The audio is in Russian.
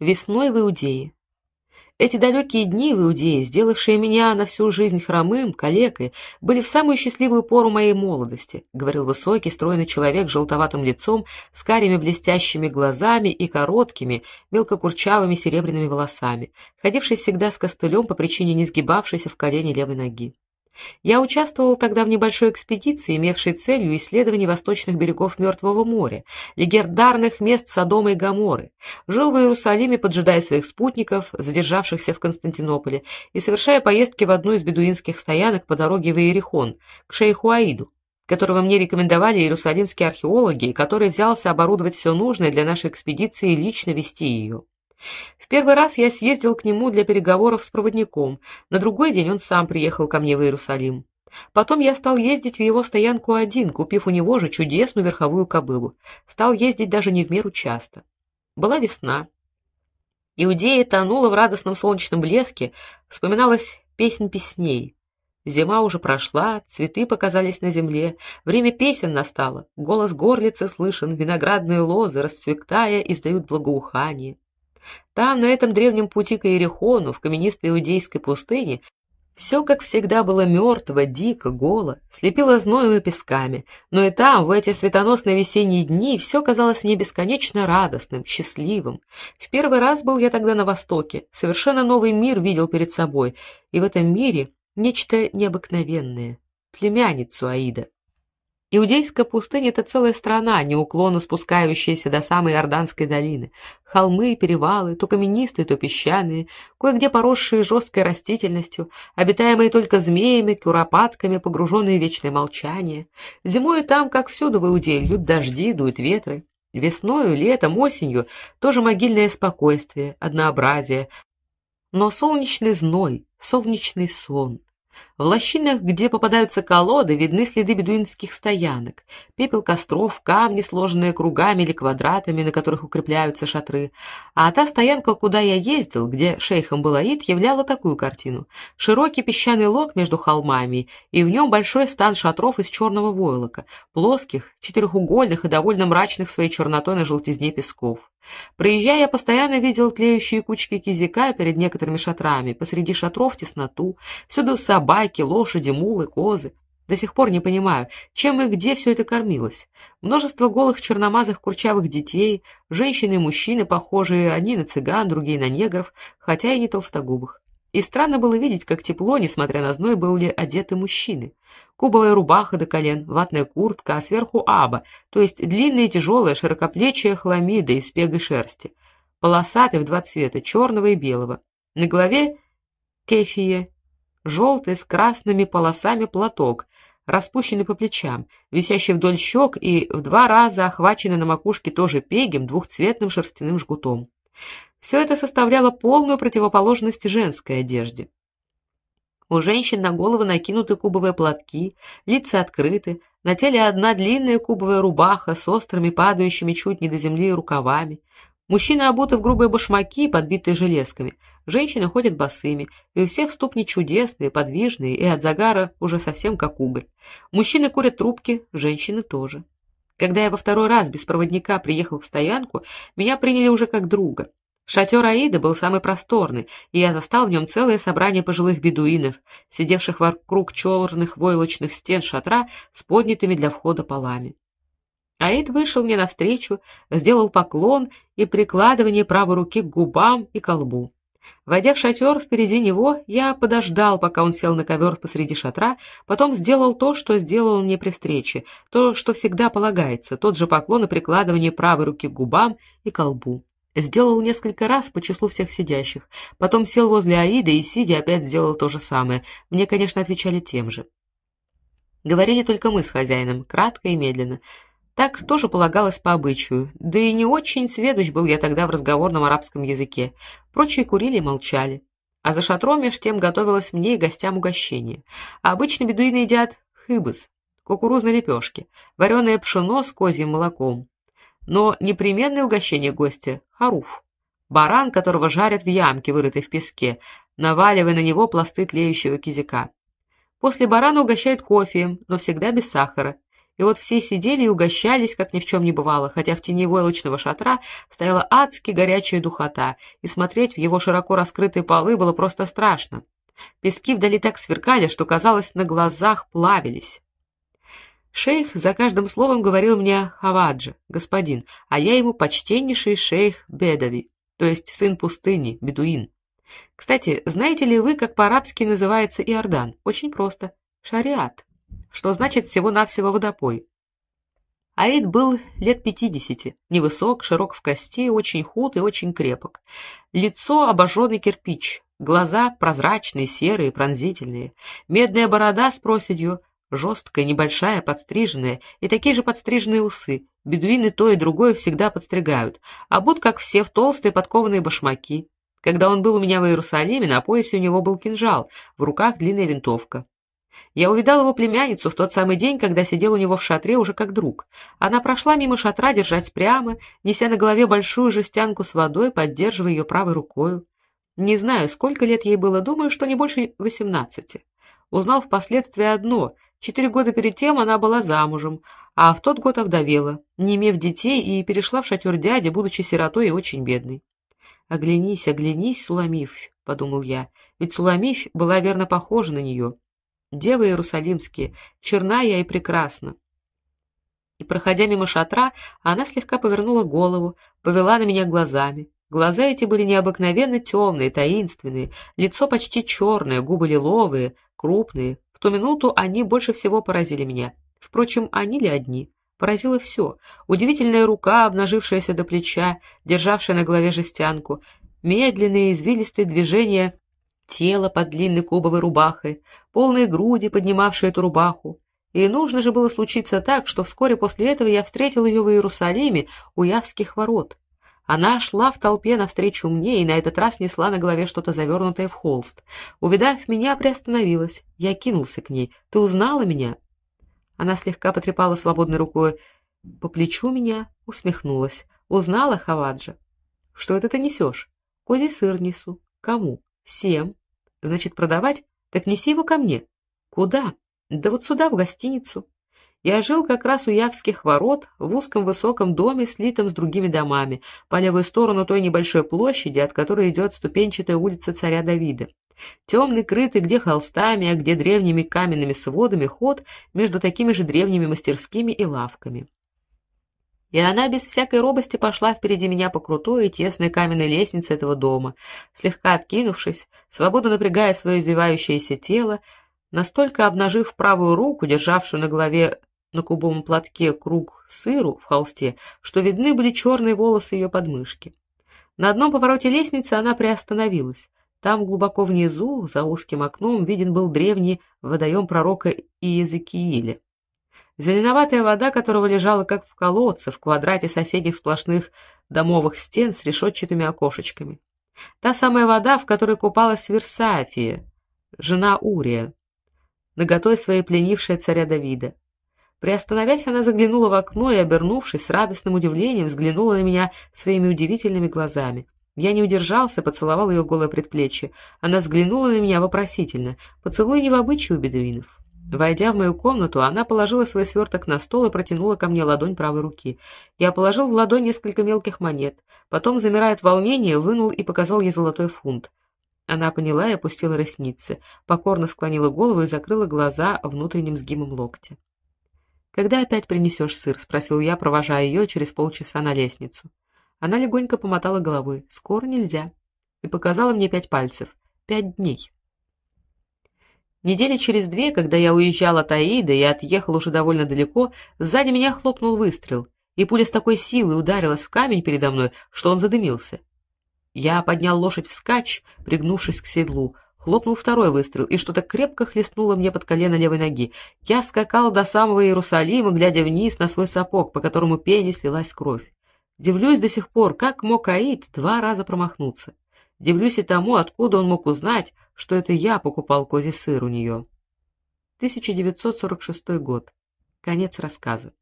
Весной в Иудее. Эти далекие дни в Иудее, сделавшие меня на всю жизнь хромым, калекой, были в самую счастливую пору моей молодости, говорил высокий, стройный человек с желтоватым лицом, с карими блестящими глазами и короткими, мелкокурчавыми серебряными волосами, ходивший всегда с костылем по причине не сгибавшейся в колене левой ноги. Я участвовал тогда в небольшой экспедиции, имевшей целью исследование восточных берегов Мертвого моря, легендарных мест Содома и Гоморры. Жил в Иерусалиме, поджидая своих спутников, задержавшихся в Константинополе, и совершая поездки в одну из бедуинских стоянок по дороге в Иерихон, к шейху Аиду, которого мне рекомендовали иерусалимские археологи, и который взялся оборудовать все нужное для нашей экспедиции и лично вести ее. В первый раз я съездил к нему для переговоров с проводником. На другой день он сам приехал ко мне в Иерусалим. Потом я стал ездить в его стоянку один, купив у него же чудесную верховую кобылу. Стал ездить даже не в меру часто. Была весна. Иудея тонула в радостном солнечном блеске, вспоминалась песнь песней. Зима уже прошла, цветы показались на земле, время песен настало. Голос горлицы слышен, виноградные лозы, расцветая, издают благоухание. Там, на этом древнем пути к Иерихону, в каменистой иудейской пустыне, все, как всегда, было мертво, дико, голо, слепило зноем и песками, но и там, в эти светоносные весенние дни, все казалось мне бесконечно радостным, счастливым. В первый раз был я тогда на Востоке, совершенно новый мир видел перед собой, и в этом мире нечто необыкновенное племянницу Аида. Иудейская пустыня это целая страна, неуклонно спускающаяся до самой Иорданской долины. Холмы, перевалы, то каменистые, то песчаные, кое-где поросшие жесткой растительностью, обитаемые только змеями, куропатками, погруженные в вечное молчание. Зимой там, как всюду в Иудее, льют дожди, дуют ветры. Весною, летом, осенью тоже могильное спокойствие, однообразие, но солнечный зной, солнечный сон. В лощинах, где попадаются колоды, видны следы бедуинских стоянок, пепел костров, камни, сложенные кругами или квадратами, на которых укрепляются шатры. А та стоянка, куда я ездил, где шейхом был Аид, являла такую картину: широкий песчаный лог между холмами, и в нем большой стан шатров из черного войлока, плоских, четырехугольных и довольно мрачных своей чернотой на желтизне песков. Проезжая, я постоянно видел тлеющие кучки кизика перед некоторыми шатрами, посреди шатров тесноту, всюду собаки, лошади, мулы, козы. До сих пор не понимаю, чем и где все это кормилось. Множество голых черномазых курчавых детей, женщины и мужчины, похожие одни на цыган, другие на негров, хотя и не толстогубых. И странно было видеть, как тепло, несмотря на зной, были одеты мужчины. Кубовая рубаха до колен, ватная куртка, а сверху аба, то есть длинная тяжелая широкоплечья хламида из пегой шерсти, полосатый в два цвета, черного и белого. На голове кефия, желтый с красными полосами платок, распущенный по плечам, висящий вдоль щек и в два раза охваченный на макушке тоже пегим двухцветным шерстяным жгутом. Все это составляло полную противоположность женской одежде. У женщин на головы накинуты кубовые платки, лица открыты, на теле одна длинная кубовая рубаха с острыми, падающими чуть не до земли рукавами. Мужчины обуты в грубые башмаки, подбитые железками. Женщины ходят босыми, и у всех ступни чудесные, подвижные и от загара уже совсем как уголь. Мужчины курят трубки, женщины тоже. Когда я во второй раз без проводника приехал в стоянку, меня приняли уже как друга. Шатер Аида был самый просторный, и я застал в нем целое собрание пожилых бедуинов, сидевших вокруг черных войлочных стен шатра с поднятыми для входа полами. Аид вышел мне навстречу, сделал поклон и прикладывание правой руки к губам и колбу. Войдя в шатер впереди него, я подождал, пока он сел на ковер посреди шатра, потом сделал то, что сделал мне при встрече, то, что всегда полагается, тот же поклон и прикладывание правой руки к губам и колбу. Сделал несколько раз по числу всех сидящих. Потом сел возле Аиды и сидя опять сделал то же самое. Мне, конечно, отвечали тем же. Говорили только мы с хозяином, кратко и медленно. Так тоже полагалось по обычаю. Да и не очень сведущ был я тогда в разговорном арабском языке. Прочие курили и молчали. А за шатром меж тем готовилось мне и гостям угощение. А обычно бедуины едят хыбыс, кукурузные лепешки, вареное пшено с козьим молоком, но непременное угощение гостя харуф. Баран, которого жарят в ямке, вырытой в песке, наваливая на него пласты тлеющего кизика. После барана угощают кофе, но всегда без сахара, И вот все сидели и угощались, как ни в чем не бывало, хотя в тени войлочного шатра стояла адски горячая духота, и смотреть в его широко раскрытые полы было просто страшно. Пески вдали так сверкали, что казалось, на глазах плавились. Шейх за каждым словом говорил мне Хаваджи, господин, а я ему почтеннейший шейх Бедави, то есть сын пустыни, бедуин. Кстати, знаете ли вы, как по-арабски называется Иордан? Очень просто. Шариат, что значит всего-навсего водопой. Аид был лет пятидесяти, невысок, широк в кости, очень худ и очень крепок. Лицо обожженный кирпич, глаза прозрачные, серые, пронзительные, медная борода с проседью, жесткая, небольшая, подстриженная, и такие же подстриженные усы. Бедуины то и другое всегда подстригают, а будут как все в толстые подкованные башмаки. Когда он был у меня в Иерусалиме, на поясе у него был кинжал, в руках длинная винтовка. Я увидал его племянницу в тот самый день, когда сидел у него в шатре уже как друг. Она прошла мимо шатра, держась прямо, неся на голове большую жестянку с водой, поддерживая ее правой рукой. Не знаю, сколько лет ей было, думаю, что не больше восемнадцати. Узнал впоследствии одно: Четыре года перед тем она была замужем, а в тот год овдовела, не имев детей, и перешла в шатер дяди, будучи сиротой и очень бедной. Оглянись, оглянись, Суламиф, подумал я. Ведь Суламиф была верно похожа на нее. Девы иерусалимские, черна я и прекрасна. И проходя мимо шатра, она слегка повернула голову, повела на меня глазами. Глаза эти были необыкновенно темные, таинственные, лицо почти черное, губы лиловые, крупные, ту минуту они больше всего поразили меня. Впрочем, они ли одни? Поразило все. Удивительная рука, обнажившаяся до плеча, державшая на голове жестянку, медленные извилистые движения тела под длинной кубовой рубахой, полные груди, поднимавшие эту рубаху. И нужно же было случиться так, что вскоре после этого я встретил ее в Иерусалиме у Явских ворот. Она шла в толпе навстречу мне и на этот раз несла на голове что-то завернутое в холст. Увидав меня, приостановилась. Я кинулся к ней. Ты узнала меня? Она слегка потрепала свободной рукой по плечу меня, усмехнулась. Узнала, Хаваджа? Что это ты несешь? Козий сыр несу. Кому? Всем. Значит, продавать? Так неси его ко мне. Куда? Да вот сюда, в гостиницу. Я жил как раз у Явских ворот, в узком высоком доме, слитом с другими домами, по левую сторону той небольшой площади, от которой идет ступенчатая улица царя Давида. Темный, крытый где холстами, а где древними каменными сводами ход между такими же древними мастерскими и лавками. И она без всякой робости пошла впереди меня по крутой и тесной каменной лестнице этого дома, слегка откинувшись, свободно напрягая свое извивающееся тело, настолько обнажив правую руку, державшую на голове на кубовом платке круг сыру в холсте, что видны были черные волосы ее подмышки. На одном повороте лестницы она приостановилась. Там глубоко внизу, за узким окном, виден был древний водоем пророка Иезекииля. Зеленоватая вода, которого лежала как в колодце в квадрате соседних сплошных домовых стен с решетчатыми окошечками. Та самая вода, в которой купалась Версафия, жена Урия, наготой своей пленившая царя Давида. Приостановясь, она заглянула в окно и, обернувшись с радостным удивлением, взглянула на меня своими удивительными глазами. Я не удержался, поцеловал ее голое предплечье. Она взглянула на меня вопросительно. Поцелуй не в обычае у бедуинов. Войдя в мою комнату, она положила свой сверток на стол и протянула ко мне ладонь правой руки. Я положил в ладонь несколько мелких монет, потом, замирая от волнения, вынул и показал ей золотой фунт. Она поняла и опустила ресницы, покорно склонила голову и закрыла глаза внутренним сгибом локтя. Когда опять принесешь сыр, спросил я, провожая ее через полчаса на лестницу. Она легонько помотала головой. Скоро нельзя. И показала мне пять пальцев. Пять дней. Недели через две, когда я уезжал от Аиды и отъехал уже довольно далеко, сзади меня хлопнул выстрел, и пуля с такой силой ударилась в камень передо мной, что он задымился. Я поднял лошадь вскачь, пригнувшись к седлу, Хлопнул второй выстрел, и что-то крепко хлестнуло мне под колено левой ноги. Я скакал до самого Иерусалима, глядя вниз на свой сапог, по которому пене слилась кровь. Дивлюсь до сих пор, как мог Аид два раза промахнуться. Дивлюсь и тому, откуда он мог узнать, что это я покупал козий сыр у нее. 1946 год. Конец рассказа.